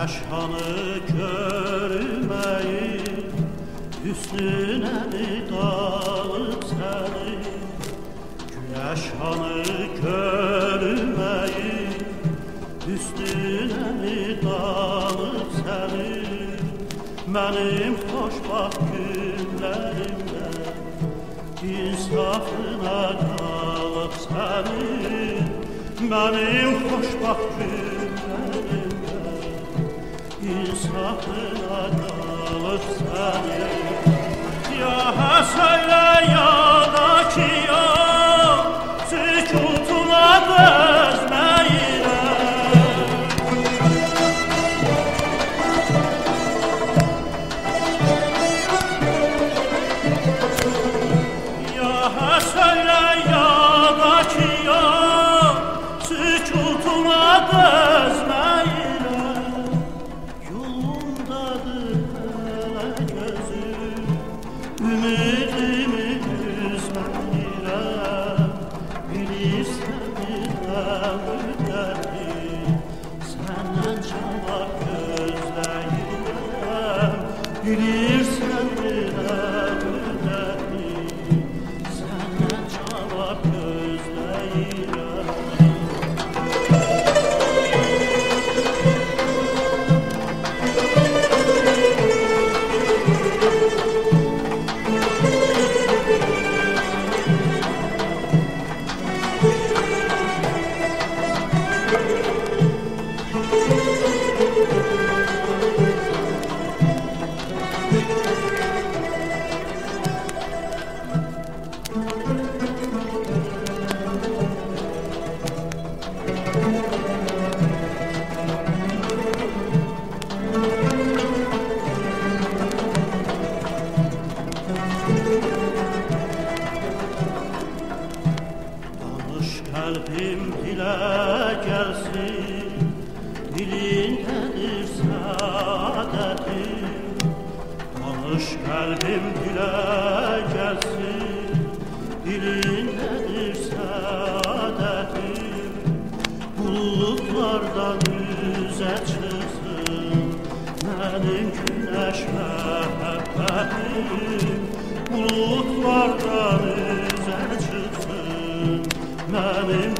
Güneş hanı görmeyi mi dalıp seni? Güneş hanı mi dalıp seni? Benim hoşbaht günlerimde İnsafına dalıp seni Benim hoşbaht günlerimde İnsafına dalıp seni Ya söyle Good evening. Gelsin Dilindedir saadetim Danış kalbim dile gelsin Dilindedir saadetim Bulutlardan yüze Benim güneş müebbetim Bulutlardan yüze çıksın Benim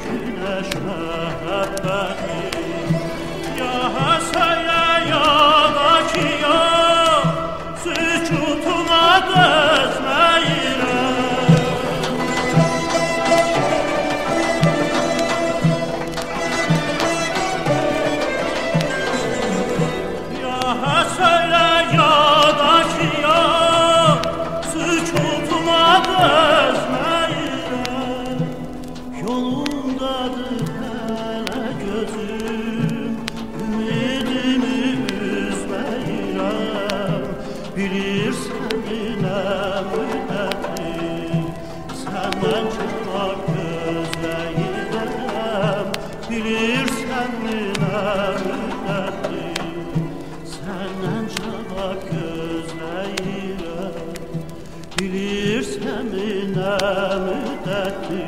ki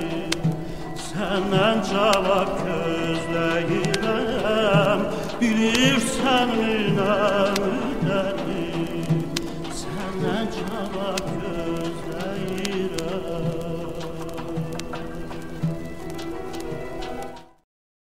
Senden cevap gözləyirəm Bilirsən minəm ödəni Senden cevap